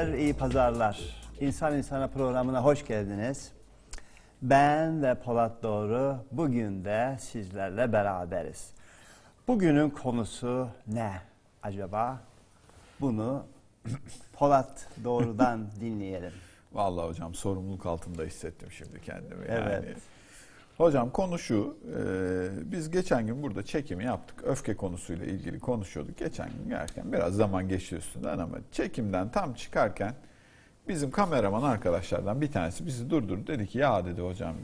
İyi pazarlar. İnsan İnsana programına hoş geldiniz. Ben ve Polat Doğru bugün de sizlerle beraberiz. Bugünün konusu ne acaba? Bunu Polat Doğru'dan dinleyelim. Vallahi hocam sorumluluk altında hissettim şimdi kendimi. Evet. Yani. Hocam konu şu, e, biz geçen gün burada çekimi yaptık. Öfke konusuyla ilgili konuşuyorduk. Geçen gün gelirken biraz zaman geçti üstünden ama çekimden tam çıkarken bizim kameraman arkadaşlardan bir tanesi bizi durdurdu. Dedi ki ya dedi hocam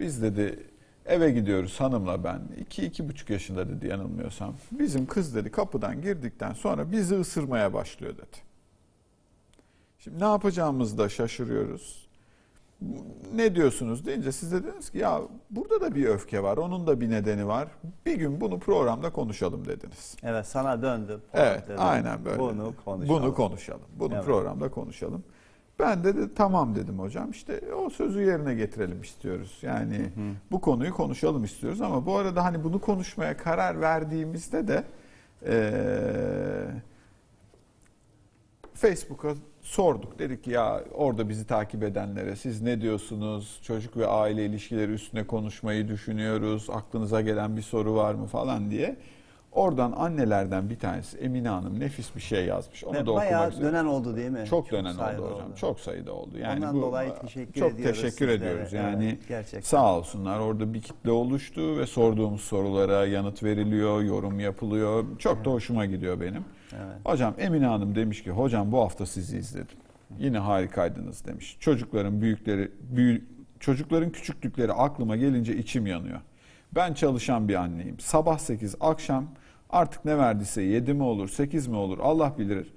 biz dedi eve gidiyoruz hanımla ben. iki iki buçuk yaşında dedi yanılmıyorsam. Bizim kız dedi kapıdan girdikten sonra bizi ısırmaya başlıyor dedi. Şimdi ne yapacağımızı da şaşırıyoruz. Ne diyorsunuz deyince siz de dediniz ki ya burada da bir öfke var, onun da bir nedeni var. Bir gün bunu programda konuşalım dediniz. Evet sana döndü. Polat Evet, dedi. aynen böyle. Bunu konuşalım. Bunu konuşalım. Bunu Evet. programda konuşalım. Ben de, de tamam dedim hocam. İşte o sözü yerine getirelim istiyoruz. Yani bu konuyu konuşalım istiyoruz ama bu arada hani bunu konuşmaya karar verdiğimizde de eee Facebook'a sorduk. Dedik ki ya orada bizi takip edenlere siz ne diyorsunuz? Çocuk ve aile ilişkileri üstüne konuşmayı düşünüyoruz. Aklınıza gelen bir soru var mı falan diye. Oradan annelerden bir tanesi Emine Hanım nefis bir şey yazmış. Onu Ve da okumak bayağı istiyorum. dönen oldu değil mi? Çok dönen sayıda oldu hocam. Çok sayıda oldu. Yani Ondan bu dolayı teşekkür çok ediyoruz teşekkür sizlere. ediyoruz. Yani Evet, gerçekten. sağ olsunlar. Orada bir kitle oluştu ve sorduğumuz sorulara yanıt veriliyor, yorum yapılıyor. Çok da hoşuma gidiyor benim. Evet. Hocam Emine Hanım demiş ki hocam bu hafta sizi izledim. Yine harikaydınız demiş. Çocukların büyükleri büyü, çocukların küçüklükleri aklıma gelince içim yanıyor. Ben çalışan bir anneyim. Sabah 8 akşam artık ne verdiyse 7 mi olur 8 mi olur Allah bilir.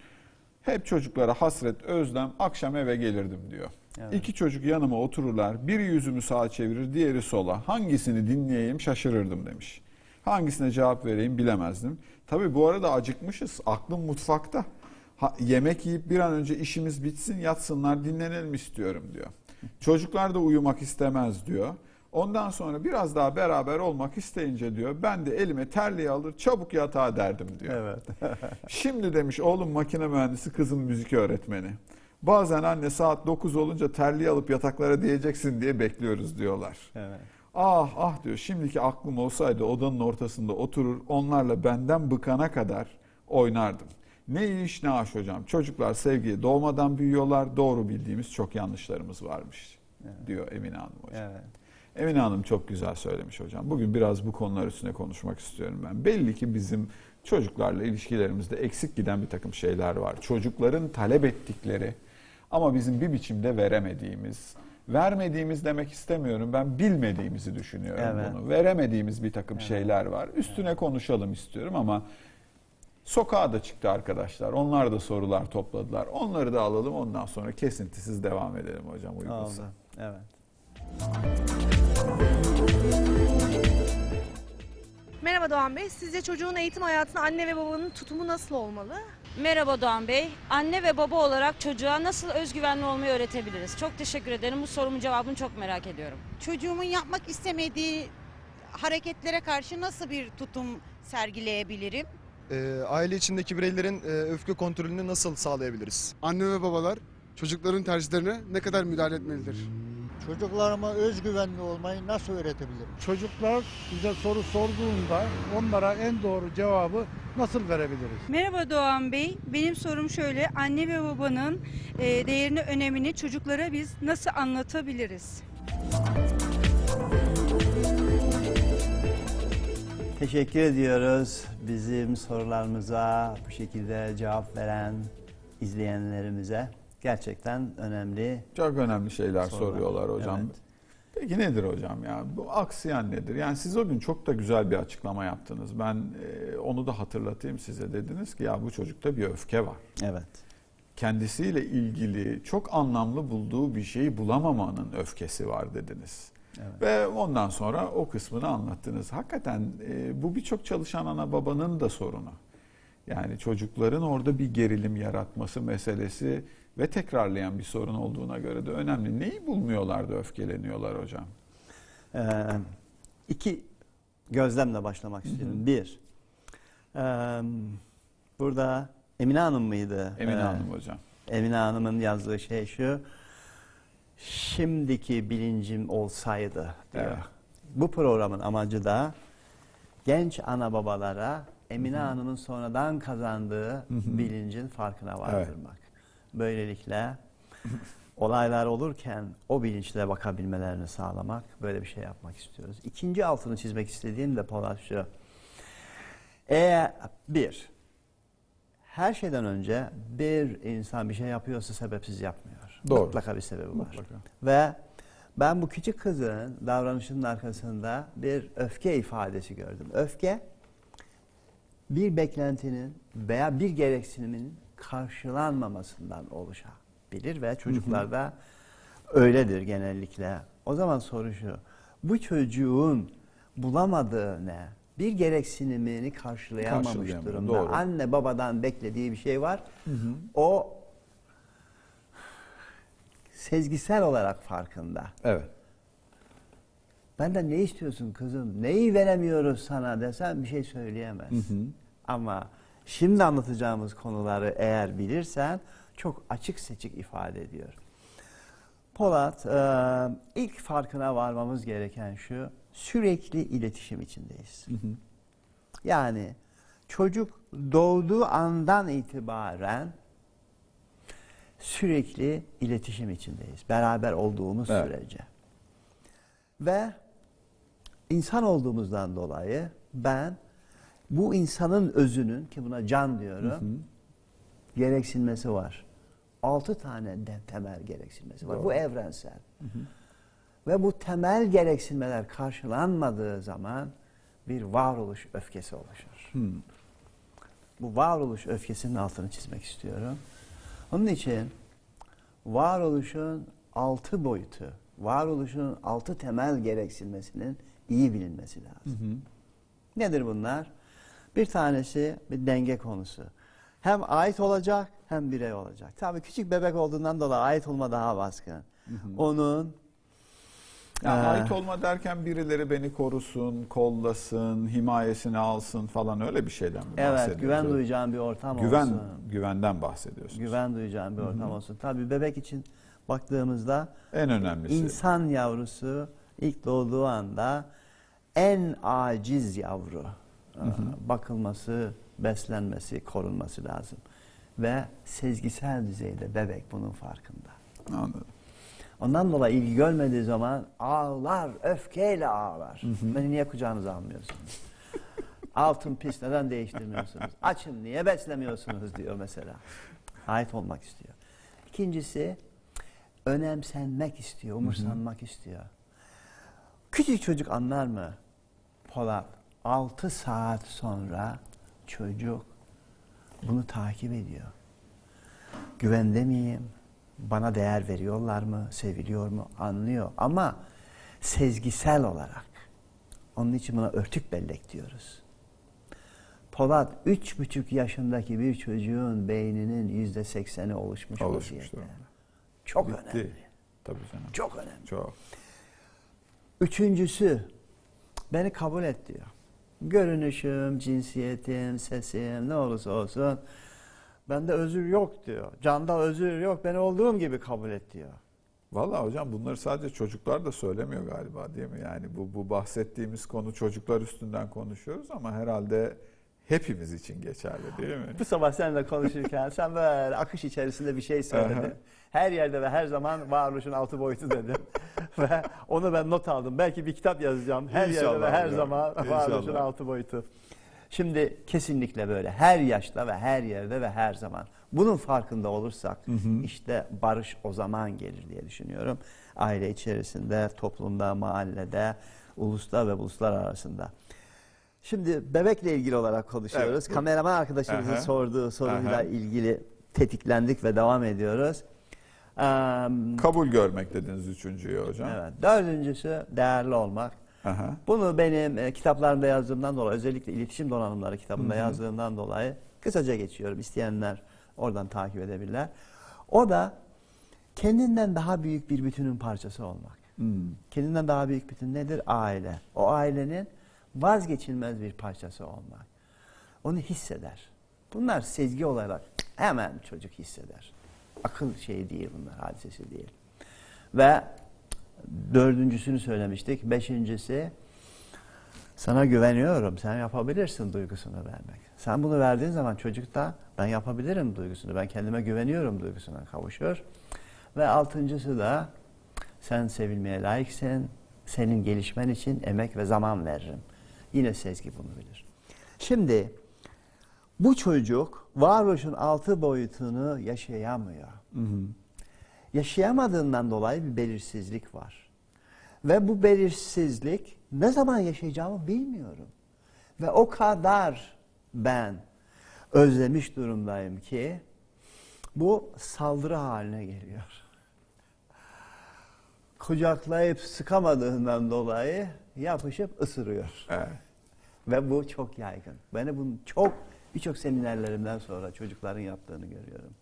Hep çocuklara hasret özlem akşam eve gelirdim diyor. Evet. İki çocuk yanıma otururlar. Biri yüzümü sağa çevirir, diğeri sola. Hangisini dinleyeyim şaşırırdım demiş. Hangisine cevap vereyim bilemezdim. Tabii bu arada acıkmışız. Aklım mutfakta. Ha, yemek yiyip bir an önce işimiz bitsin, yatsınlar, dinlenelim istiyorum diyor. Çocuklar da uyumak istemez diyor. Ondan sonra biraz daha beraber olmak isteyince diyor ben de elime terliği alır çabuk yatağa derdim diyor. Evet. Şimdi demiş oğlum makine mühendisi kızım müzik öğretmeni. Bazen anne saat 9 olunca terliği alıp yataklara diyeceksin diye bekliyoruz diyorlar. evet. Ah ah diyor şimdiki aklım olsaydı odanın ortasında oturur onlarla benden bıkana kadar oynardım. Ne iş ne aş hocam. Çocuklar sevgiye doğmadan büyüyorlar. Doğru bildiğimiz çok yanlışlarımız varmış diyor Emine Hanım hocam. Evet. Emine Hanım çok güzel söylemiş hocam. Bugün biraz bu konular üstüne konuşmak istiyorum ben. Belli ki bizim çocuklarla ilişkilerimizde eksik giden bir takım şeyler var. Çocukların talep ettikleri ama bizim bir biçimde veremediğimiz, vermediğimiz demek istemiyorum. Ben bilmediğimizi düşünüyorum Evet. bunu. Veremediğimiz bir takım şeyler var. Üstüne konuşalım istiyorum ama sokağa da çıktı arkadaşlar. Onlar da sorular topladılar. Onları da alalım. Ondan sonra kesintisiz devam edelim hocam uygunsa. Oldu. Evet. Merhaba Doğan Bey. Sizce çocuğun eğitim hayatında anne ve babanın tutumu nasıl olmalı? Merhaba Doğan Bey. Anne ve baba olarak çocuğa nasıl özgüvenli olmayı öğretebiliriz? Çok teşekkür ederim. Bu sorumun cevabını çok merak ediyorum. çocuğumun yapmak istemediği hareketlere karşı nasıl bir tutum sergileyebilirim? Ee, aile içindeki bireylerin e, öfke kontrolünü nasıl sağlayabiliriz? Anne ve babalar çocukların tercihlerine ne kadar müdahale etmelidir? Çocuklarıma özgüvenli olmayı nasıl öğretebilirim? Çocuklar bize soru sorduğunda onlara en doğru cevabı nasıl verebiliriz? Merhaba Doğan Bey. Benim sorum şöyle. Anne ve babanın e, değerini, önemini çocuklara biz nasıl anlatabiliriz? Teşekkür ediyoruz bizim sorularımıza bu şekilde cevap veren izleyenlerimize. Gerçekten önemli. Çok önemli şeyler Sorular. soruyorlar hocam. Evet. Peki nedir hocam ya? Bu aksiyen nedir? Yani siz o gün çok da güzel bir açıklama yaptınız. Ben e, onu da hatırlatayım size. Dediniz ki ya bu çocukta bir öfke var. Evet. Kendisiyle ilgili çok anlamlı bulduğu bir şeyi bulamamanın öfkesi var dediniz. Evet. Ve ondan sonra o kısmını anlattınız. Hakikaten e, bu birçok çalışan ana babanın da sorunu. Yani çocukların orada bir gerilim yaratması meselesi ve tekrarlayan bir sorun olduğuna göre de önemli. Neyi bulmuyorlar da öfkeleniyorlar hocam? Ee, iki gözlemle başlamak istiyorum. Bir, e, burada Emine Hanım mıydı? Emine Ee, Hanım hocam. Emine Hanım'ın yazdığı şey şu. Şimdiki bilincim olsaydı diyor. Evet. Bu programın amacı da genç ana babalara Emine Hanım'ın sonradan kazandığı bilincin farkına vardırmak. Böylelikle olaylar olurken o bilinçle bakabilmelerini sağlamak, böyle bir şey yapmak istiyoruz. İkinci altını çizmek istediğim de Polat şu. Eğer bir, her şeyden önce bir insan bir şey yapıyorsa sebepsiz yapmıyor. Doğru. Mutlaka bir sebebi var. Mutlaka. Ve ben bu küçük kızın davranışının arkasında bir öfke ifadesi gördüm. Öfke bir beklentinin veya bir gereksinimin karşılanmamasından oluşabilir ve çocuklarda öyledir genellikle. O zaman soru şu. Bu çocuğun bulamadığı ne? Bir gereksinimini karşılayamamış Karşılayamıyor, durumda. doğru. Anne babadan beklediği bir şey var. O sezgisel olarak farkında. Evet. Benden ne istiyorsun kızım? Neyi veremiyoruz sana desem bir şey söyleyemez. Ama şimdi anlatacağımız konuları eğer bilirsen çok açık seçik ifade ediyor. Polat, e, ilk farkına varmamız gereken şu, sürekli iletişim içindeyiz. Yani çocuk doğduğu andan itibaren sürekli iletişim içindeyiz. Beraber olduğumuz Evet. sürece. Ve insan olduğumuzdan dolayı ben bu insanın özünün ki buna can diyorum gereksinmesi var. Altı tane de temel gereksinmesi var. Bu evrensel. Ve bu temel gereksinmeler karşılanmadığı zaman bir varoluş öfkesi oluşur. Bu varoluş öfkesinin altını çizmek istiyorum. Onun için varoluşun altı boyutu, varoluşun altı temel gereksinmesinin iyi bilinmesi lazım. Nedir bunlar? Bir tanesi bir denge konusu. Hem ait olacak hem birey olacak. Tabii küçük bebek olduğundan dolayı ait olma daha baskın. Onun Ya Ee, ait olma derken birileri beni korusun, kollasın, himayesini alsın falan öyle bir şeyden mi evet güven Evet. duyacağın bir ortam Güven, olsun. güvenden bahsediyorsunuz. Güven duyacağın bir ortam olsun. Tabii bebek için baktığımızda En önemlisi. insan yavrusu ilk doğduğu anda en aciz yavru. Ee, Bakılması, beslenmesi, korunması lazım. Ve sezgisel düzeyde bebek bunun farkında. Anladım. Ondan dolayı ilgi görmediği zaman ağlar, öfkeyle ağlar. Beni niye kucağınıza almıyorsunuz? Altın pis neden değiştirmiyorsunuz? Açım niye beslemiyorsunuz diyor mesela. Ait olmak istiyor. İkincisi önemsenmek istiyor, umursanmak istiyor. Küçük çocuk anlar mı? Polat 6 saat sonra çocuk bunu takip ediyor. Güvende miyim? Bana değer veriyorlar mı? Seviliyor mu? Anlıyor. Ama sezgisel olarak. Onun için buna örtük bellek diyoruz. Polat üç buçuk yaşındaki bir çocuğun beyninin yüzde sekseni oluşmuş, vaziyette. Çok Bitti. önemli. Tabii canım. Çok önemli. Çok. Üçüncüsü beni kabul et diyor. Görünüşüm, cinsiyetim, sesim ne olursa olsun bende özür yok diyor. Canda özür yok beni olduğum gibi kabul et diyor. Vallahi hocam bunları sadece çocuklar da söylemiyor galiba değil mi? Yani bu, bu bahsettiğimiz konu çocuklar üstünden konuşuyoruz ama herhalde hepimiz için geçerli değil mi? Bu sabah seninle konuşurken sen böyle akış içerisinde bir şey söyledin. Her yerde ve her zaman varoluşun altı boyutu dedin. ve onu ben not aldım. Belki bir kitap yazacağım. Her yerde İnşallah ve her hocam, zaman varoluşun inşallah. altı boyutu. Şimdi kesinlikle böyle. Her yaşta ve her yerde ve her zaman. Bunun farkında olursak işte barış o zaman gelir diye düşünüyorum. Aile içerisinde, toplumda, mahallede, ulusta ve uluslar arasında. Şimdi bebekle ilgili olarak konuşuyoruz. Evet, Kameraman arkadaşımızın Aha. sorduğu soruyla Aha. ilgili tetiklendik ve devam ediyoruz. Eee, Kabul görmek dediniz üçüncüye hocam. evet. Dördüncüsü değerli olmak. Aha. Bunu benim e, kitaplarımda yazdığımdan dolayı özellikle iletişim donanımları kitabında yazdığımdan dolayı kısaca geçiyorum. İsteyenler oradan takip edebilirler. O da kendinden daha büyük bir bütünün parçası olmak. Hmm. Kendinden daha büyük bütün nedir? Aile. O ailenin vazgeçilmez bir parçası olmak. Onu hisseder. Bunlar sezgi olarak hemen çocuk hisseder. Akıl şeyi değil bunlar, hadisesi değil. Ve dördüncüsünü söylemiştik. Beşincisi sana güveniyorum, sen yapabilirsin duygusunu vermek. Sen bunu verdiğin zaman çocuk da ben yapabilirim duygusunu, ben kendime güveniyorum duygusuna kavuşur. Ve altıncısı da sen sevilmeye layıksın, senin gelişmen için emek ve zaman veririm. Yine Sezgi bunu bilir. Şimdi bu çocuk varoluşun altı boyutunu yaşayamıyor. Yaşayamadığından dolayı bir belirsizlik var. Ve bu belirsizlik ne zaman yaşayacağımı bilmiyorum. Ve o kadar ben özlemiş durumdayım ki bu saldırı haline geliyor. Kucaklayıp sıkamadığından dolayı yapışıp ısırıyor. Evet. Ve bu çok yaygın. Ben bunu çok birçok seminerlerimden sonra çocukların yaptığını görüyorum.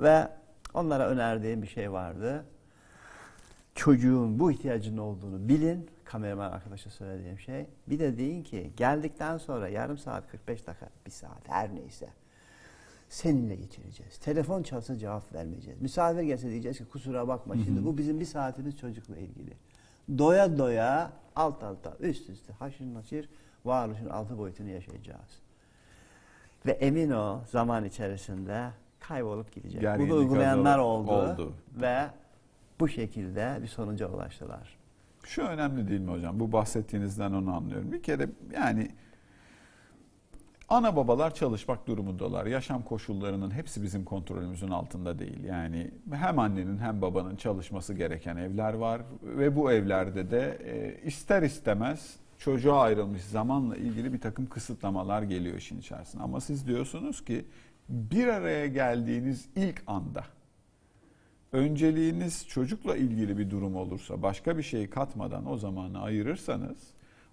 Ve onlara önerdiğim bir şey vardı. Çocuğun bu ihtiyacının olduğunu bilin. Kameraman arkadaşa söylediğim şey. Bir de deyin ki geldikten sonra yarım saat 45 dakika bir saat her neyse seninle geçireceğiz. Telefon çalsa cevap vermeyeceğiz. Misafir gelse diyeceğiz ki kusura bakma şimdi bu bizim bir saatimiz çocukla ilgili. Doya doya alt alta üst üste haşır naşır varoluşun altı boyutunu yaşayacağız. Ve emin ol zaman içerisinde kaybolup gidecek. Gerginlik Bunu uygulayanlar oldu, oldu. ve bu şekilde bir sonuca ulaştılar. Şu önemli değil mi hocam? Bu bahsettiğinizden onu anlıyorum. Bir kere yani ana babalar çalışmak durumundalar. Yaşam koşullarının hepsi bizim kontrolümüzün altında değil. Yani hem annenin hem babanın çalışması gereken evler var ve bu evlerde de e, ister istemez çocuğa ayrılmış zamanla ilgili bir takım kısıtlamalar geliyor işin içerisine. Ama siz diyorsunuz ki bir araya geldiğiniz ilk anda önceliğiniz çocukla ilgili bir durum olursa başka bir şeyi katmadan o zamanı ayırırsanız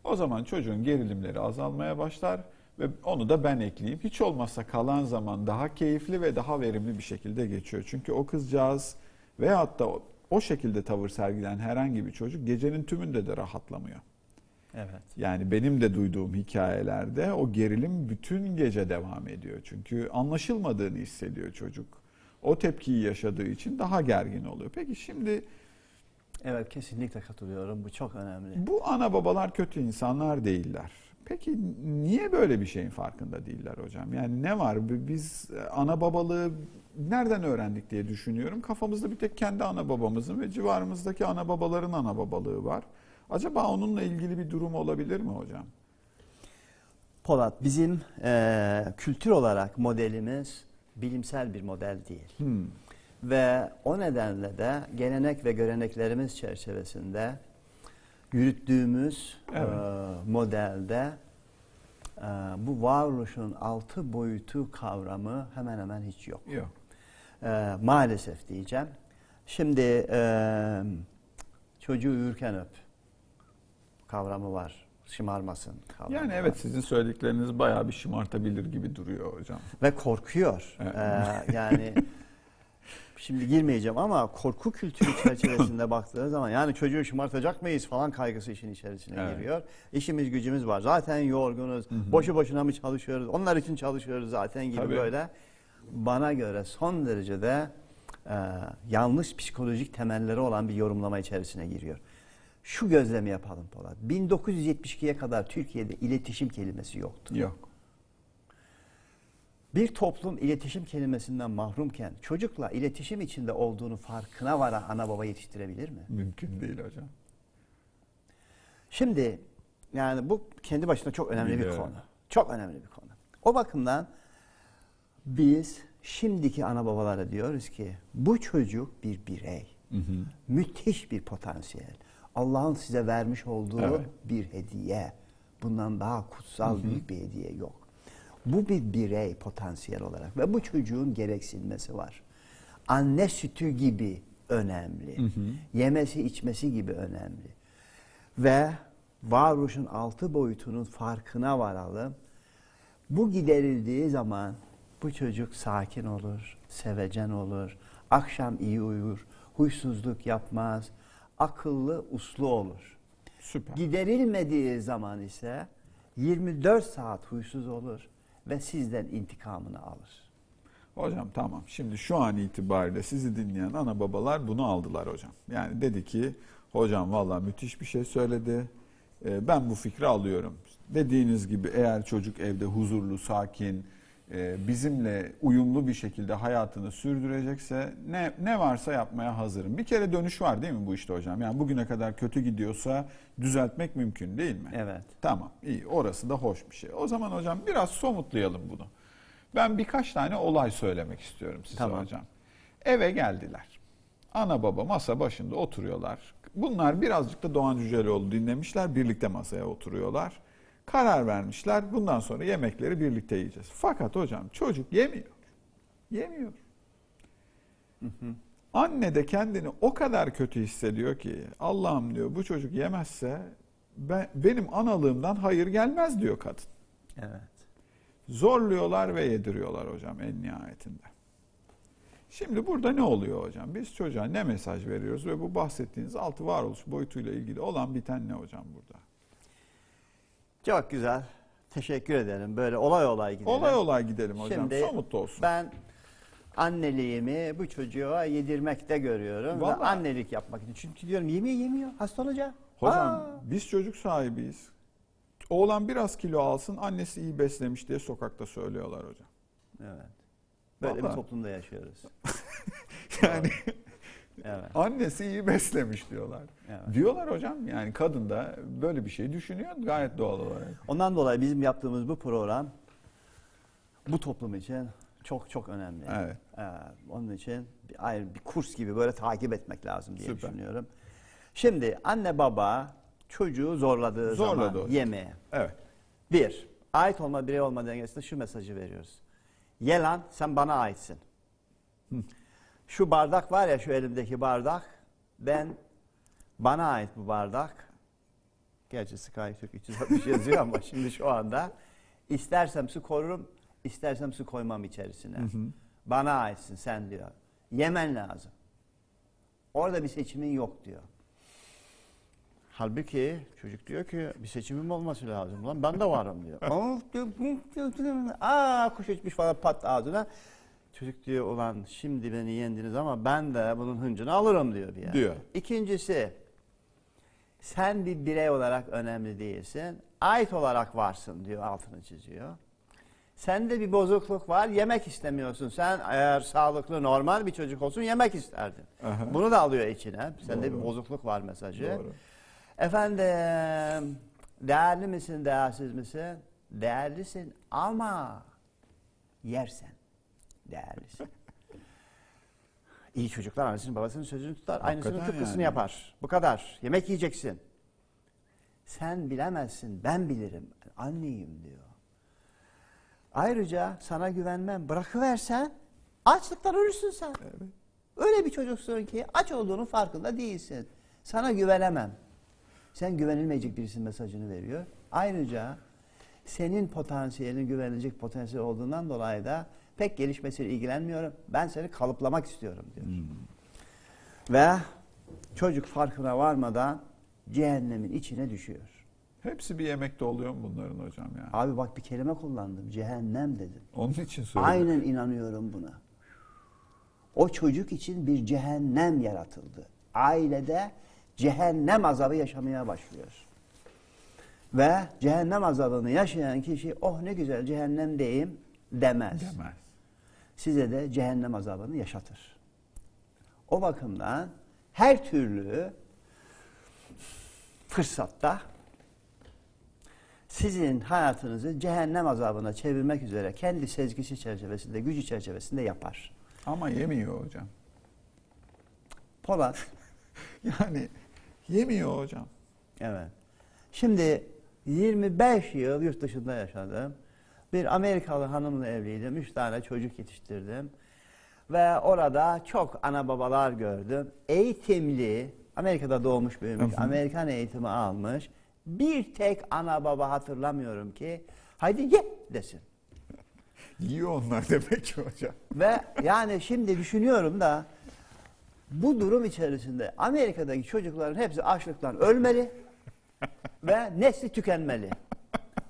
o zaman çocuğun gerilimleri azalmaya başlar ve onu da ben ekleyeyim. Hiç olmazsa kalan zaman daha keyifli ve daha verimli bir şekilde geçiyor. Çünkü o kızcağız veyahut da o, o şekilde tavır sergilen herhangi bir çocuk gecenin tümünde de rahatlamıyor. Evet. Yani benim de duyduğum hikayelerde o gerilim bütün gece devam ediyor. Çünkü anlaşılmadığını hissediyor çocuk. O tepkiyi yaşadığı için daha gergin oluyor. Peki şimdi Evet kesinlikle katılıyorum. Bu çok önemli. bu ana babalar kötü insanlar değiller. Peki niye böyle bir şeyin farkında değiller hocam? Yani ne var? Biz ana babalığı nereden öğrendik diye düşünüyorum. Kafamızda bir tek kendi ana babamızın ve civarımızdaki ana babaların ana babalığı var. Acaba onunla ilgili bir durum olabilir mi hocam? Polat bizim eee, kültür olarak modelimiz bilimsel bir model değil. Hmm. Ve o nedenle de gelenek ve göreneklerimiz çerçevesinde yürüttüğümüz Evet. eee, modelde eee, bu varoluşun altı boyutu kavramı hemen hemen hiç yok. Yok. Eee, maalesef diyeceğim. Şimdi eee, çocuğu uyurken öp kavramı var. Şımarmasın kavramı Yani var. evet sizin söyledikleriniz bayağı bir şımartabilir gibi duruyor hocam. ve korkuyor. Evet. Ee, yani şimdi girmeyeceğim ama korku kültürü çerçevesinde baktığı zaman yani çocuğu şımartacak mıyız falan kaygısı işin içerisine Evet. giriyor. İşimiz gücümüz var. Zaten yorgunuz. Boşu boşuna mı çalışıyoruz? Onlar için çalışıyoruz zaten gibi Tabii. böyle. Bana göre son derecede e, yanlış psikolojik temelleri olan bir yorumlama içerisine giriyor. Şu gözlemi yapalım Polat. 1972'ye kadar Türkiye'de iletişim kelimesi yoktu. Yok. Bir toplum iletişim kelimesinden mahrumken çocukla iletişim içinde olduğunu farkına varan ana baba yetiştirebilir mi? Mümkün değil hocam. Şimdi yani bu kendi başına çok önemli Biliyorum. bir konu. Çok önemli bir konu. O bakımdan biz şimdiki ana babalara diyoruz ki bu çocuk bir birey. Müthiş bir potansiyel. Allah'ın size vermiş olduğu Evet. bir hediye. Bundan daha kutsal büyük bir hediye yok. Bu bir birey potansiyel olarak ve bu çocuğun gereksinmesi var. Anne sütü gibi önemli. Yemesi içmesi gibi önemli. Ve varoluşun altı boyutunun farkına varalım. Bu giderildiği zaman bu çocuk sakin olur, sevecen olur, akşam iyi uyur, huysuzluk yapmaz, akıllı, uslu olur. Süper. Giderilmediği zaman ise 24 saat huysuz olur ve sizden intikamını alır. Hocam tamam. Şimdi şu an itibariyle sizi dinleyen ana babalar bunu aldılar hocam. Yani dedi ki hocam valla müthiş bir şey söyledi. Ee, ben bu fikri alıyorum. Dediğiniz gibi eğer çocuk evde huzurlu, sakin, bizimle uyumlu bir şekilde hayatını sürdürecekse ne ne varsa yapmaya hazırım. Bir kere dönüş var değil mi bu işte hocam? Yani bugüne kadar kötü gidiyorsa düzeltmek mümkün değil mi? Evet. Tamam iyi orası da hoş bir şey. O zaman hocam biraz somutlayalım bunu. Ben birkaç tane olay söylemek istiyorum size Tamam. hocam. Eve geldiler. Ana baba masa başında oturuyorlar. Bunlar birazcık da Doğan Cüceloğlu dinlemişler. Birlikte masaya oturuyorlar. Karar vermişler. Bundan sonra yemekleri birlikte yiyeceğiz. Fakat hocam çocuk yemiyor. Yemiyor. Anne de kendini o kadar kötü hissediyor ki Allah'ım diyor bu çocuk yemezse ben, benim analığımdan hayır gelmez diyor kadın. Evet. Zorluyorlar ve yediriyorlar hocam en nihayetinde. Şimdi burada ne oluyor hocam? Biz çocuğa ne mesaj veriyoruz ve bu bahsettiğiniz altı varoluş boyutuyla ilgili olan biten ne hocam burada? Çok güzel. Teşekkür ederim. Böyle olay olay gidelim. Olay olay gidelim hocam. Şimdi Somut olsun. Ben anneliğimi bu çocuğa yedirmekte görüyorum. Ve Vallahi. annelik yapmak için. Çünkü diyorum yemiyor yemiyor. Hasta olacak. Hocam Aa, biz çocuk sahibiyiz. Oğlan biraz kilo alsın annesi iyi beslemiş diye sokakta söylüyorlar hocam. Evet. Böyle Vallahi. bir toplumda yaşıyoruz. Yani Evet. annesi iyi beslemiş diyorlar. Evet. Diyorlar hocam yani kadın da böyle bir şey düşünüyor gayet doğal olarak. Ondan dolayı bizim yaptığımız bu program bu toplum için çok çok önemli. Evet. Evet, onun için bir, ayrı bir kurs gibi böyle takip etmek lazım diye Süper. düşünüyorum. Şimdi anne baba çocuğu zorladığı Zorladı zaman hocam. yemeğe. Evet. Bir, ait olma birey olma dengesinde şu mesajı veriyoruz. Ye lan sen bana aitsin. Şu bardak var ya şu elimdeki bardak ben bana ait bu bardak. Gerçi Skytürk 360 yazıyor ama şimdi şu anda istersem su korurum, istersem su koymam içerisine. Bana aitsin sen diyor. Yemen lazım. Orada bir seçimin yok diyor. Halbuki çocuk diyor ki bir seçimim olması lazım lan ben de varım diyor. Aa kuş uçmuş falan pat ağzına. Çocuk diyor ulan şimdi beni yendiniz ama ben de bunun hıncını alırım diyor bir yani. Diyor. İkincisi sen bir birey olarak önemli değilsin. Ait olarak varsın diyor altını çiziyor. Sende bir bozukluk var yemek istemiyorsun. Sen eğer sağlıklı normal bir çocuk olsun yemek isterdin. Aha. Bunu da alıyor içine. Sende Doğru. bir bozukluk var mesajı. Doğru. Efendim değerli misin değersiz misin? Değerlisin ama yersen değerlisin. İyi çocuklar annesinin babasının sözünü tutar. Aynısının tıpkısını yani. yapar. Bu kadar. Yemek yiyeceksin. Sen bilemezsin ben bilirim. Anneyim diyor. Ayrıca sana güvenmem. Bırakıversen açlıktan ölürsün sen. Öyle bir çocuksun ki aç olduğunun farkında değilsin. Sana güvenemem. Sen güvenilmeyecek birisinin mesajını veriyor. Ayrıca senin potansiyelin güvenilecek potansiyel olduğundan dolayı da pek gelişmesiyle ilgilenmiyorum. Ben seni kalıplamak istiyorum diyor. Ve çocuk farkına varmadan cehennemin içine düşüyor. Hepsi bir yemekte oluyor mu bunların hocam ya? Abi bak bir kelime kullandım. Cehennem dedim. Onun için söyledim. Aynen inanıyorum buna. O çocuk için bir cehennem yaratıldı. Ailede cehennem azabı yaşamaya başlıyor. Ve cehennem azabını yaşayan kişi oh ne güzel cehennemdeyim demez. Demez. Size de cehennem azabını yaşatır. O bakımdan her türlü fırsatta sizin hayatınızı cehennem azabına çevirmek üzere kendi sezgisi çerçevesinde, gücü çerçevesinde yapar. Ama yemiyor hocam. Polat, Yani yemiyor hocam. evet. Şimdi 25 yıl yurt dışında yaşadım. Bir Amerikalı hanımla evliydim. Üç tane çocuk yetiştirdim. Ve orada çok ana babalar gördüm. Eğitimli, Amerika'da doğmuş büyümüş, Amerikan eğitimi almış. Bir tek ana baba hatırlamıyorum ki haydi ye desin. Yiyor onlar demek ki hocam. Ve yani şimdi düşünüyorum da bu durum içerisinde Amerika'daki çocukların hepsi açlıktan ölmeli ve nesli tükenmeli.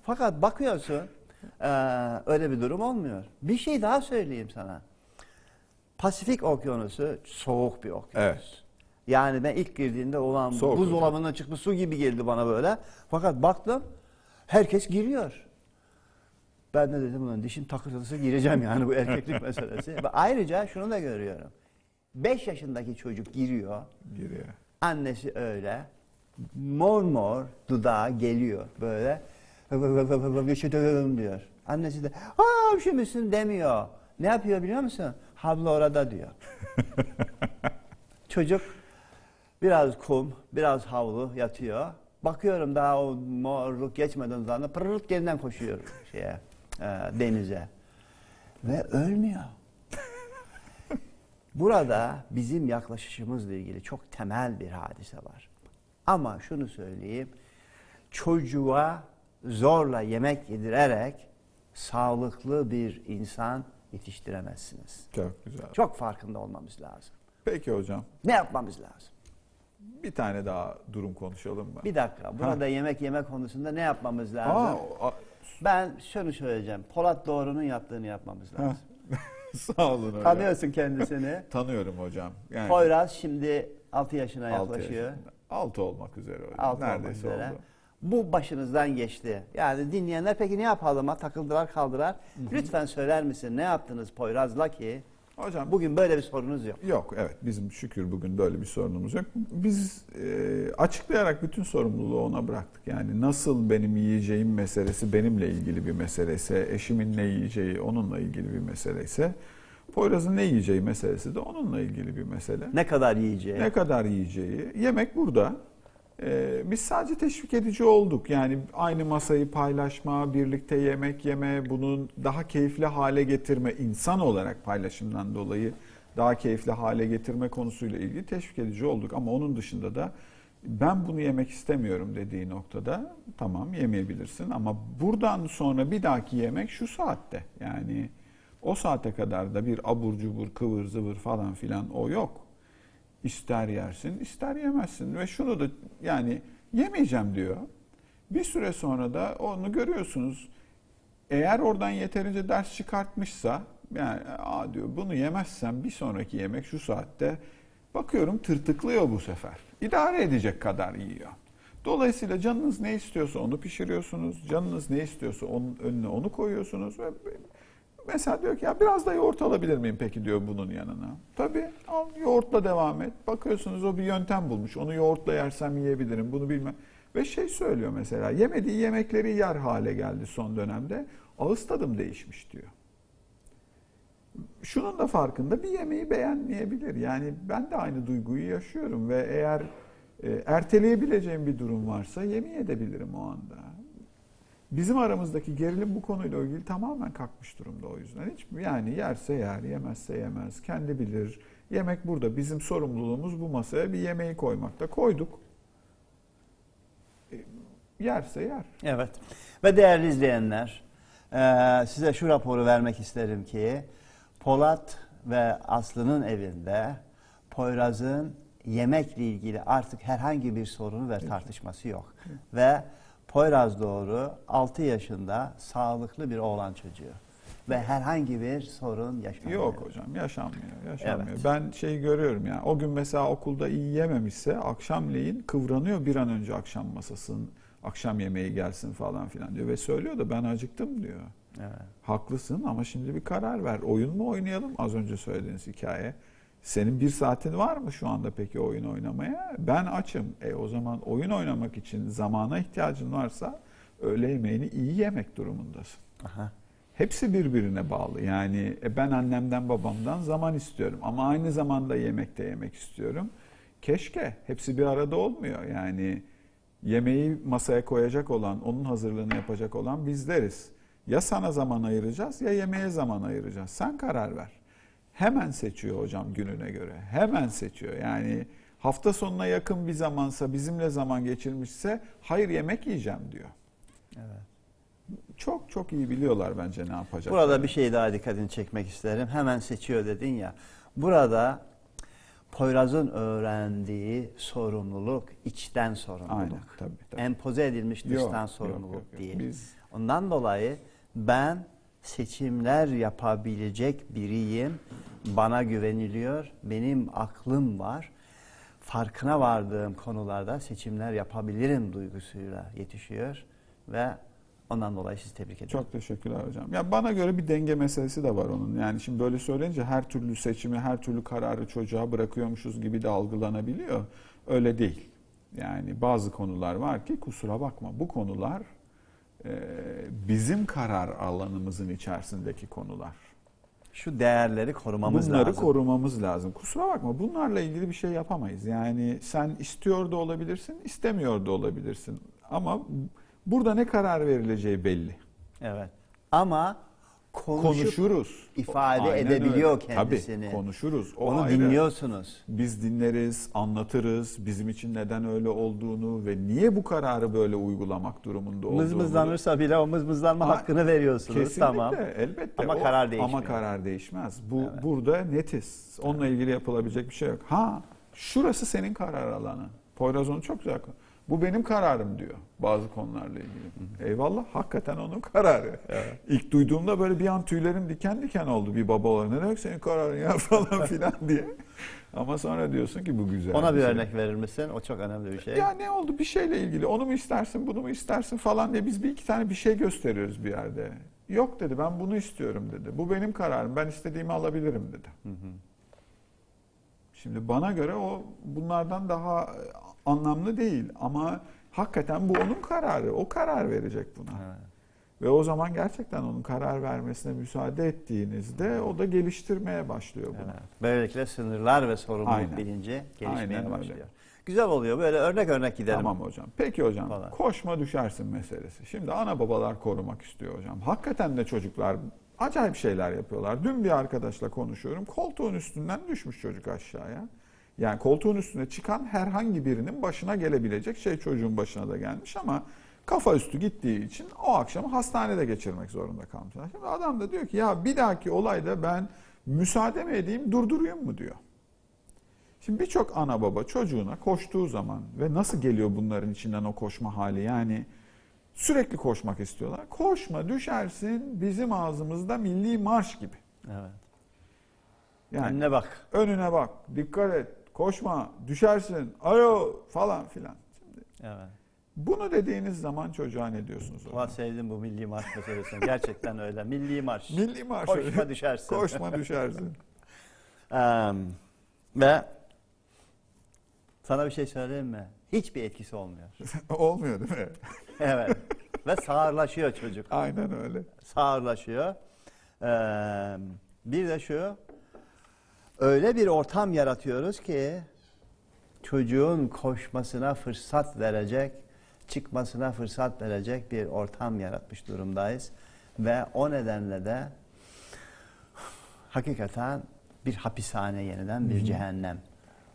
Fakat bakıyorsun eee, öyle bir durum olmuyor. Bir şey daha söyleyeyim sana. Pasifik Okyanusu soğuk bir okyanus. Evet. Yani ben ilk girdiğimde olan Soğuk buzdolabından çıkmış su gibi geldi bana böyle. Fakat baktım herkes giriyor. Ben de dedim ulan dişin takırtısı gireceğim yani bu erkeklik meselesi. Ve ayrıca şunu da görüyorum. 5 yaşındaki çocuk giriyor. Giriyor. Annesi öyle. Mor mor dudağı geliyor böyle. Üşüdüm diyor. Annesi de aa üşümüşsün demiyor. Ne yapıyor biliyor musun? Havlu orada diyor. Çocuk biraz kum, biraz havlu yatıyor. Bakıyorum daha o morluk geçmeden sonra pırırt yeniden koşuyor şeye, e, denize. Ve ölmüyor. Burada bizim yaklaşışımızla ilgili çok temel bir hadise var. Ama şunu söyleyeyim. Çocuğa zorla yemek yedirerek sağlıklı bir insan yetiştiremezsiniz. Çok güzel. Çok farkında olmamız lazım. Peki hocam. Ne yapmamız lazım? Bir tane daha durum konuşalım mı? Bir dakika. Burada yemek yeme konusunda ne yapmamız lazım? Aa, a- Ben şunu söyleyeceğim. Polat Doğru'nun yaptığını yapmamız lazım. sağ olun hocam. Tanıyorsun kendisini. Tanıyorum hocam. Yani Poyraz şimdi 6 yaşına yaklaşıyor. yaşında. Altı olmak üzere hocam. Altı olmak üzere. oldu. Bu başınızdan geçti. Yani dinleyenler peki ne yapalım ha takıldılar kaldılar. Lütfen söyler misin ne yaptınız Poyraz'la ki Hocam bugün böyle bir sorunuz yok. Yok evet bizim şükür bugün böyle bir sorunumuz yok. Biz e, açıklayarak bütün sorumluluğu ona bıraktık. Yani nasıl benim yiyeceğim meselesi benimle ilgili bir meseleyse, eşimin ne yiyeceği onunla ilgili bir meseleyse, Poyraz'ın ne yiyeceği meselesi de onunla ilgili bir mesele. Ne kadar yiyeceği. Ne kadar yiyeceği. Yemek burada. Ee, biz sadece teşvik edici olduk. Yani aynı masayı paylaşma, birlikte yemek yeme, bunun daha keyifli hale getirme, insan olarak paylaşımdan dolayı daha keyifli hale getirme konusuyla ilgili teşvik edici olduk. Ama onun dışında da ben bunu yemek istemiyorum dediği noktada tamam yemeyebilirsin ama buradan sonra bir dahaki yemek şu saatte. Yani o saate kadar da bir abur cubur, kıvır zıvır falan filan o yok. İster yersin, ister yemezsin. Ve şunu da yani yemeyeceğim diyor. Bir süre sonra da onu görüyorsunuz. Eğer oradan yeterince ders çıkartmışsa yani Aa diyor bunu yemezsem bir sonraki yemek şu saatte bakıyorum tırtıklıyor bu sefer. İdare edecek kadar yiyor. Dolayısıyla canınız ne istiyorsa onu pişiriyorsunuz. Canınız ne istiyorsa onun önüne onu koyuyorsunuz ve Mesela diyor ki ya biraz da yoğurt alabilir miyim peki diyor bunun yanına. Tabii al yoğurtla devam et. Bakıyorsunuz o bir yöntem bulmuş. Onu yoğurtla yersem yiyebilirim bunu bilmem. Ve şey söylüyor mesela yemediği yemekleri yer hale geldi son dönemde. Ağız tadım değişmiş diyor. Şunun da farkında bir yemeği beğenmeyebilir. Yani ben de aynı duyguyu yaşıyorum ve eğer e, erteleyebileceğim bir durum varsa yemeyebilirim o anda. Bizim aramızdaki gerilim bu konuyla ilgili tamamen kalkmış durumda o yüzden. Hiç yani yerse yer, yemezse yemez. Kendi bilir. Yemek burada. Bizim sorumluluğumuz bu masaya bir yemeği koymakta. Koyduk. E, yerse yer. Evet. Ve değerli izleyenler, eee, size şu raporu vermek isterim ki Polat ve Aslı'nın evinde Poyraz'ın yemekle ilgili artık herhangi bir sorunu ve tartışması yok. Ve Poyraz doğru 6 yaşında sağlıklı bir oğlan çocuğu. Ve herhangi bir sorun yaşamıyor. Yok hocam yaşanmıyor. yaşanmıyor. Evet. Ben şeyi görüyorum yani o gün mesela okulda iyi yememişse akşamleyin kıvranıyor bir an önce akşam masasının akşam yemeği gelsin falan filan diyor ve söylüyor da ben acıktım diyor. Evet. Haklısın ama şimdi bir karar ver. Oyun mu oynayalım? Az önce söylediğiniz hikaye. Senin bir saatin var mı şu anda peki oyun oynamaya? Ben açım. E o zaman oyun oynamak için zamana ihtiyacın varsa öğle yemeğini iyi yemek durumundasın. Aha. Hepsi birbirine bağlı. Yani e, ben annemden babamdan zaman istiyorum ama aynı zamanda yemek de yemek istiyorum. Keşke hepsi bir arada olmuyor. Yani yemeği masaya koyacak olan, onun hazırlığını yapacak olan bizleriz. Ya sana zaman ayıracağız ya yemeğe zaman ayıracağız. Sen karar ver. Hemen seçiyor hocam gününe göre. Hemen seçiyor. Yani hafta sonuna yakın bir zamansa bizimle zaman geçirmişse hayır yemek yiyeceğim diyor. Evet. Çok çok iyi biliyorlar bence ne yapacaklar. Burada bir şey daha dikkatini çekmek isterim. Hemen seçiyor dedin ya. Burada Poyraz'ın öğrendiği sorumluluk içten sorumluluk. Aynen tabii. tabii. Empoze edilmiş dıştan yok, sorumluluk yok, yok. değil. Biz Ondan dolayı ben seçimler yapabilecek biriyim. bana güveniliyor, benim aklım var. Farkına vardığım konularda seçimler yapabilirim duygusuyla yetişiyor ve ondan dolayı sizi tebrik ediyorum. Çok teşekkürler hocam. Ya bana göre bir denge meselesi de var onun. Yani şimdi böyle söyleyince her türlü seçimi, her türlü kararı çocuğa bırakıyormuşuz gibi de algılanabiliyor. Öyle değil. Yani bazı konular var ki kusura bakma bu konular bizim karar alanımızın içerisindeki konular. Şu değerleri korumamız Bunları lazım. korumamız lazım. Kusura bakma bunlarla ilgili bir şey yapamayız. Yani sen istiyor da olabilirsin, istemiyor da olabilirsin. Ama burada ne karar verileceği belli. Evet. Ama konuşup Konuşuruz. ifade Aynen edebiliyor öyle. kendisini. Tabii konuşuruz. O Onu ayrı. dinliyorsunuz. Biz dinleriz, anlatırız. Bizim için neden öyle olduğunu ve niye bu kararı böyle uygulamak durumunda olduğunu. Mızmızlanırsa bile o mızmızlanma Ha, hakkını veriyorsunuz. Kesinlikle, Tamam. elbette. Ama O- karar değişmiyor. Ama karar değişmez. Bu Evet. burada netiz. Onunla ilgili yapılabilecek bir şey yok. Ha, şurası senin karar alanı. Poyraz onu çok güzel. Bu benim kararım diyor bazı konularla ilgili. Eyvallah, hakikaten onun kararı. İlk duyduğumda böyle bir an tüylerim diken diken oldu bir baba olarak. Ne demek senin kararın ya falan filan diye. Ama sonra diyorsun ki bu güzel. Ona bir şey. örnek verir misin? O çok önemli bir şey. Ya ne oldu bir şeyle ilgili onu mu istersin bunu mu istersin falan diye biz bir iki tane bir şey gösteriyoruz bir yerde. Yok dedi ben bunu istiyorum dedi. Bu benim kararım ben istediğimi alabilirim dedi. Şimdi bana göre o bunlardan daha anlamlı değil ama hakikaten bu onun kararı. O karar verecek buna. Evet. Ve o zaman gerçekten onun karar vermesine müsaade ettiğinizde o da geliştirmeye başlıyor bunu. Evet. Böylelikle sınırlar ve sorumluluk Aynen. bilinci gelişmeye Aynen öyle. başlıyor. Güzel oluyor. Böyle örnek örnek gidelim. Tamam hocam. Peki hocam Falan. koşma düşersin meselesi. Şimdi ana babalar korumak istiyor hocam. Hakikaten de çocuklar acayip şeyler yapıyorlar. Dün bir arkadaşla konuşuyorum. Koltuğun üstünden düşmüş çocuk aşağıya. Yani koltuğun üstüne çıkan herhangi birinin başına gelebilecek şey çocuğun başına da gelmiş ama kafa üstü gittiği için o akşamı hastanede geçirmek zorunda kalmışlar. Şimdi adam da diyor ki ya bir dahaki olayda ben müsaade mi edeyim durdurayım mı diyor. Şimdi birçok ana baba çocuğuna koştuğu zaman ve nasıl geliyor bunların içinden o koşma hali yani sürekli koşmak istiyorlar. Koşma düşersin bizim ağzımızda milli marş gibi. Evet. Yani Önüne bak. önüne bak, dikkat et, koşma, düşersin, alo falan filan. Şimdi Evet. bunu dediğiniz zaman çocuğa ne diyorsunuz? Valla sevdim bu milli marş meselesini. Gerçekten öyle. Milli marş. Milli marş. Koşma düşersin. Koşma düşersin. Eee, ve sana bir şey söyleyeyim mi? Hiçbir etkisi olmuyor. Olmuyor değil mi? Evet. ve sağırlaşıyor çocuk. Aynen öyle. Sağırlaşıyor. Eee, bir de şu. Öyle bir ortam yaratıyoruz ki çocuğun koşmasına fırsat verecek, çıkmasına fırsat verecek bir ortam yaratmış durumdayız. Ve o nedenle de hakikaten bir hapishane yeniden bir cehennem.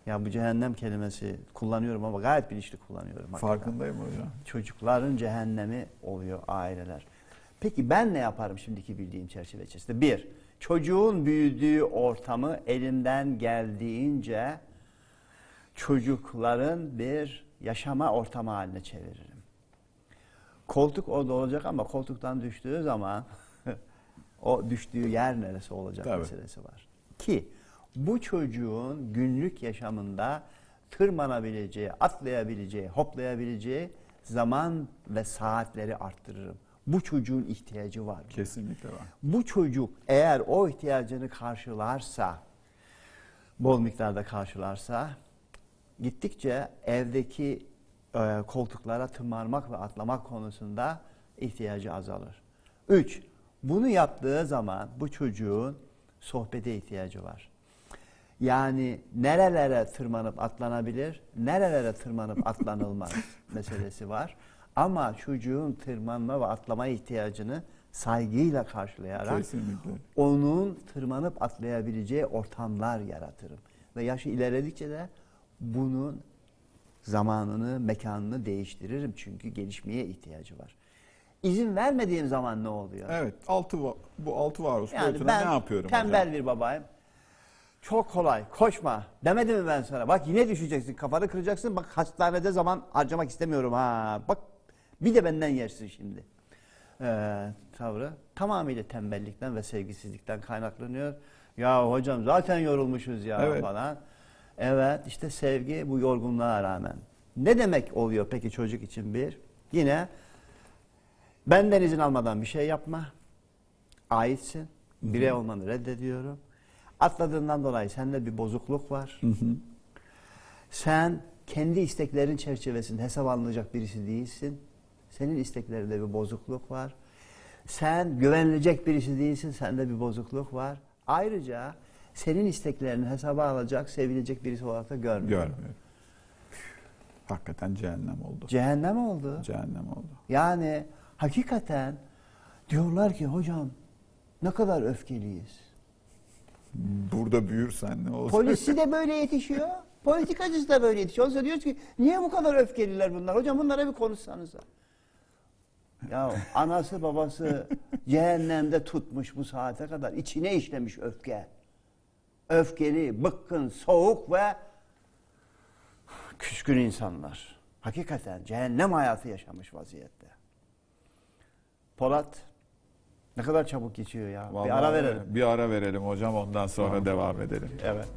Ya bu cehennem kelimesi kullanıyorum ama gayet bilinçli kullanıyorum. hakikaten. Farkındayım hocam. Çocukların cehennemi oluyor aileler. Peki ben ne yaparım şimdiki bildiğim çerçeve içerisinde? Bir, çocuğun büyüdüğü ortamı elimden geldiğince çocukların bir yaşama ortamı haline çeviririm. Koltuk orada olacak ama koltuktan düştüğü zaman o düştüğü yer neresi olacak Tabii. meselesi var. Ki bu çocuğun günlük yaşamında tırmanabileceği, atlayabileceği, hoplayabileceği zaman ve saatleri arttırırım. Bu çocuğun ihtiyacı var. Kesinlikle var. Bu çocuk eğer o ihtiyacını karşılarsa, bol miktarda karşılarsa, gittikçe evdeki e, koltuklara tırmanmak ve atlamak konusunda ihtiyacı azalır. Üç, bunu yaptığı zaman bu çocuğun sohbete ihtiyacı var. Yani nerelere tırmanıp atlanabilir, nerelere tırmanıp atlanılmaz meselesi var. Ama çocuğun tırmanma ve atlama ihtiyacını saygıyla karşılayarak Kesinlikle. onun tırmanıp atlayabileceği ortamlar yaratırım. Ve yaşı ilerledikçe de bunun zamanını, mekanını değiştiririm. Çünkü gelişmeye ihtiyacı var. İzin vermediğim zaman ne oluyor? Evet, altı bu altı varus Yani boyutuna ben ne yapıyorum tembel hocam? bir babayım. Çok kolay, koşma. Demedim mi ben sana? Bak yine düşeceksin, kafanı kıracaksın. Bak hastanede zaman harcamak istemiyorum ha. Bak bir de benden yersin şimdi. Ee, tavrı tamamıyla tembellikten ve sevgisizlikten kaynaklanıyor. Ya hocam zaten yorulmuşuz ya Evet. falan. Evet işte sevgi bu yorgunluğa rağmen. Ne demek oluyor peki çocuk için bir? Yine benden izin almadan bir şey yapma. Aitsin. Birey olmanı reddediyorum. Atladığından dolayı sende bir bozukluk var. Sen kendi isteklerin çerçevesinde hesap alınacak birisi değilsin. Senin isteklerinde bir bozukluk var. Sen güvenilecek birisi değilsin. Sende bir bozukluk var. Ayrıca senin isteklerini hesaba alacak, sevilecek birisi olarak da görmüyorum. Görmüyorum. Hakikaten cehennem oldu. Cehennem oldu. Cehennem oldu. Yani hakikaten diyorlar ki hocam ne kadar öfkeliyiz. Burada büyürsen ne olacak? Polisi de böyle yetişiyor. Politikacısı da böyle yetişiyor. Oysa diyoruz ki niye bu kadar öfkeliler bunlar? Hocam bunlara bir konuşsanıza. Ya anası babası cehennemde tutmuş bu saate kadar. içine işlemiş öfke. Öfkeli, bıkkın, soğuk ve küskün insanlar. Hakikaten cehennem hayatı yaşamış vaziyette. Polat ne kadar çabuk geçiyor ya. Vallahi bir ara verelim. Bir ara verelim hocam ondan sonra devam edelim. Evet.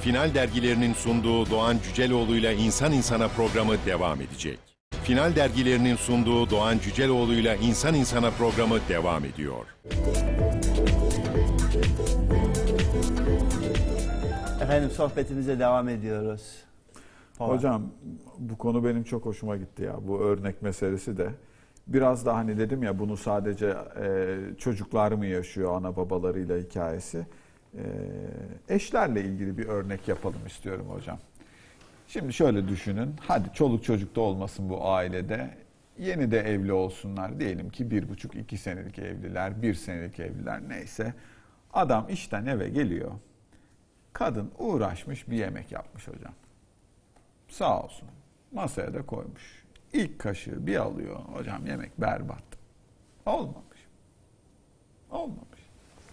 Final dergilerinin sunduğu Doğan Cüceloğlu ile İnsan İnsana programı devam edecek. Final dergilerinin sunduğu Doğan Cüceloğlu ile İnsan İnsana programı devam ediyor. Efendim sohbetimize devam ediyoruz. Polat. Hocam bu konu benim çok hoşuma gitti ya. Bu örnek meselesi de. Biraz da hani dedim ya bunu sadece e, çocuklar mı yaşıyor ana babalarıyla hikayesi. E, eşlerle ilgili bir örnek yapalım istiyorum hocam. Şimdi şöyle düşünün. Hadi çoluk çocuk da olmasın bu ailede. Yeni de evli olsunlar. Diyelim ki bir buçuk iki senelik evliler, bir senelik evliler neyse. Adam işten eve geliyor. Kadın uğraşmış bir yemek yapmış hocam. Sağ olsun. Masaya da koymuş. İlk kaşığı bir alıyor. Hocam yemek berbat. Olmamış. Olmamış.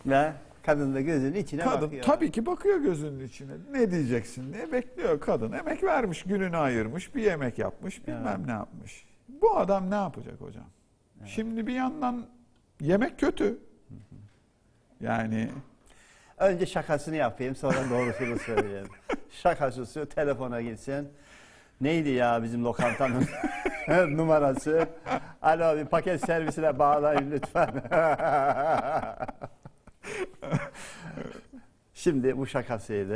Ve kadın da gözünün içine Kadın bakıyor. tabii ki bakıyor gözünün içine. Ne diyeceksin diye bekliyor kadın. Emek vermiş, gününü ayırmış, bir yemek yapmış, bilmem ne yapmış. Bu adam ne yapacak hocam? Şimdi bir yandan yemek kötü. Yani Önce şakasını yapayım sonra doğrusunu söyleyeyim. Şakası telefona gitsin. Neydi ya bizim lokantanın numarası? Alo bir paket servisine bağlayın lütfen. Şimdi bu şakasıydı.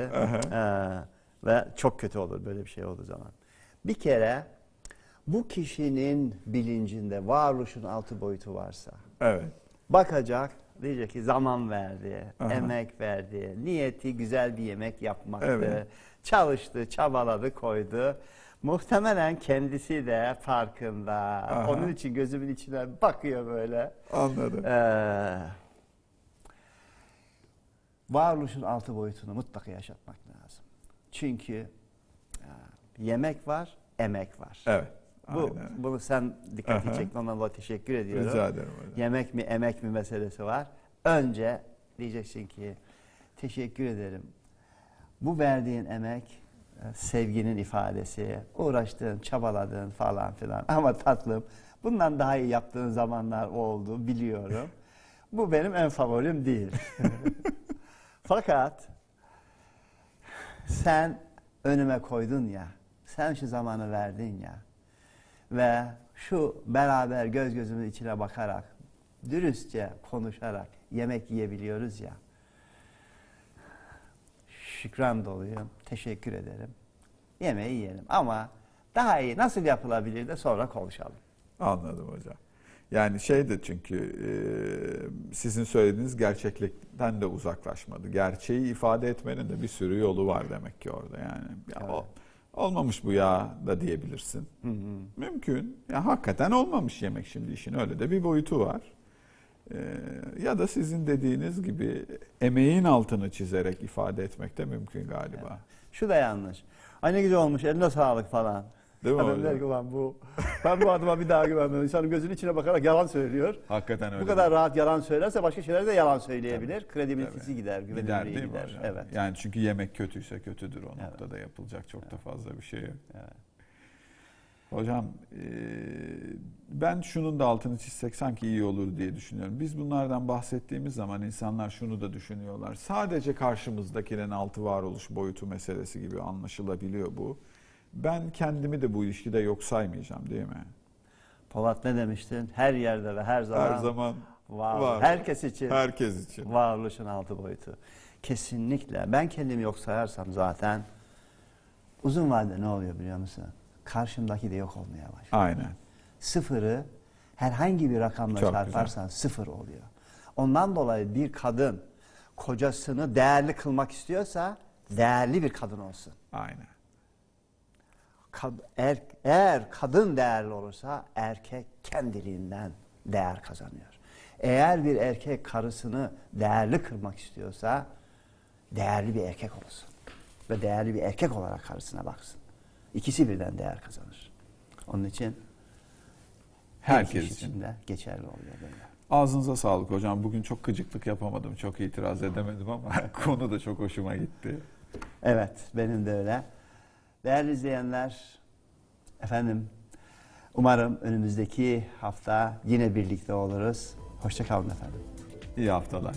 Ee, ve çok kötü olur böyle bir şey olduğu zaman. Bir kere bu kişinin bilincinde varoluşun altı boyutu varsa evet. bakacak diyecek ki zaman verdi, Aha. emek verdi, niyeti güzel bir yemek yapmaktı. Evet. Çalıştı, çabaladı, koydu. Muhtemelen kendisi de farkında. Aha. Onun için gözümün içine bakıyor böyle. Anladım. Ee, varoluşun altı boyutunu mutlaka yaşatmak lazım. Çünkü e, yemek var, emek var. Evet. Bu, aynen. bunu sen dikkatini Aha. çekmem dolayı teşekkür ediyorum. Rica ederim hocam. Yemek mi emek mi meselesi var. Önce diyeceksin ki teşekkür ederim. Bu verdiğin emek e, sevginin ifadesi, uğraştığın, çabaladığın falan filan. Ama tatlım bundan daha iyi yaptığın zamanlar oldu biliyorum. Bu benim en favorim değil. Fakat sen önüme koydun ya, sen şu zamanı verdin ya ve şu beraber göz gözümün içine bakarak, dürüstçe konuşarak yemek yiyebiliyoruz ya. Şükran doluyum, teşekkür ederim. Yemeği yiyelim ama daha iyi nasıl yapılabilir de sonra konuşalım. Anladım hocam. Yani şey de çünkü e, sizin söylediğiniz gerçeklikten de uzaklaşmadı. Gerçeği ifade etmenin de bir sürü yolu var demek ki orada yani. Ya o- olmamış bu ya da diyebilirsin. Mümkün. Ya hakikaten olmamış yemek şimdi işin öyle de bir boyutu var. Ya da sizin dediğiniz gibi emeğin altını çizerek ifade etmek de mümkün galiba. Şu da yanlış. Ay ne güzel olmuş, eline sağlık falan. Değil mi Adam hocam? der ki ulan bu, ben bu adama bir daha güvenmiyorum. İnsanın gözünün içine bakarak yalan söylüyor. Hakikaten öyle. Bu kadar rahat yalan söylerse başka şeyler de yalan söyleyebilir. Kredibilitesi gider, Gider güvenilirliği değil mi gider. hocam? Evet. Yani çünkü yemek kötüyse kötüdür o noktada yapılacak çok da fazla bir şey yok. Hocam e, ben şunun da altını çizsek sanki iyi olur diye düşünüyorum. Biz bunlardan bahsettiğimiz zaman insanlar şunu da düşünüyorlar. Sadece karşımızdakinin altı varoluş boyutu meselesi gibi anlaşılabiliyor bu. Ben kendimi de bu ilişkide yok saymayacağım değil mi? Polat ne demiştin? Her yerde ve her zaman, Her zaman var. var. Herkes için. Herkes için. Varoluşun altı boyutu. Kesinlikle. Ben kendimi yok sayarsam zaten uzun vadede ne oluyor biliyor musun? Karşımdaki de yok olmaya başlıyor. Aynen. Sıfırı herhangi bir rakamla Çok çarparsan sıfır oluyor. Ondan dolayı bir kadın kocasını değerli kılmak istiyorsa değerli bir kadın olsun. Aynen. Kad- eğer, eğer kadın değerli olursa erkek kendiliğinden değer kazanıyor. Eğer bir erkek karısını değerli kılmak istiyorsa değerli bir erkek olsun. Ve değerli bir erkek olarak karısına baksın. İkisi birden değer kazanır. Onun için her Herkes için de geçerli oluyor böyle. Ağzınıza sağlık hocam. Bugün çok gıcıklık yapamadım. Çok itiraz edemedim ama konu da çok hoşuma gitti. Evet, benim de öyle. Değerli izleyenler, efendim umarım önümüzdeki hafta yine birlikte oluruz. Hoşçakalın efendim. İyi haftalar.